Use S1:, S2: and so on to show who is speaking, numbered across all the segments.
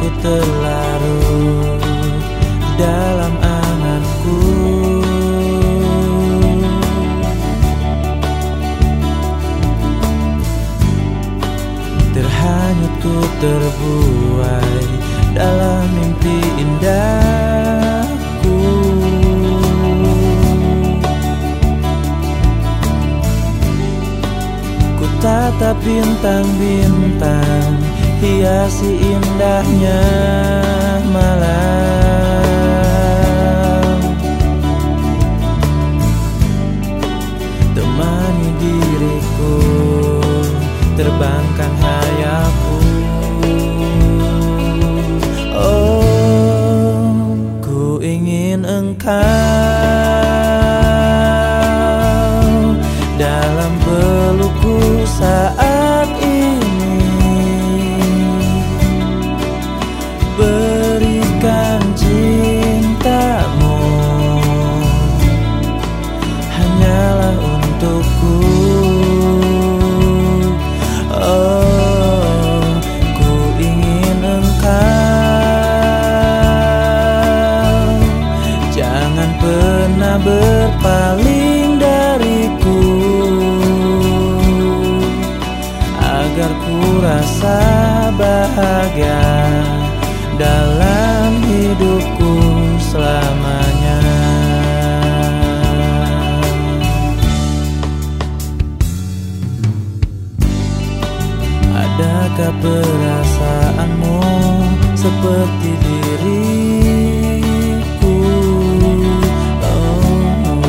S1: ku terlarut dalam anganku. Terhanyut ku terbuai dalam mimpi indahku. Ku tatap bintang-bintang hiasi indahnya malam. Temani diriku terbangkan hayalku Oh, ku ingin engkau dalam pelukku berpaling dariku. Agar ku rasa bahagia dalam hidupku selamanya Perasaanmu seperti diriku? Oh,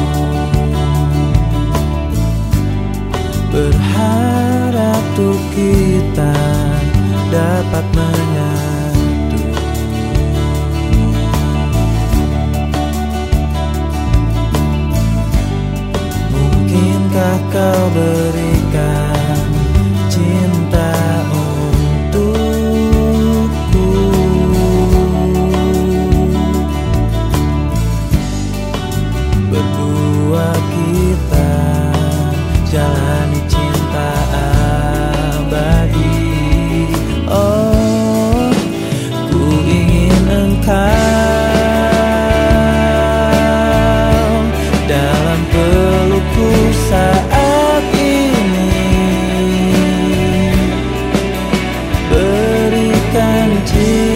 S1: Berharap tuh kita dapat menyatu empty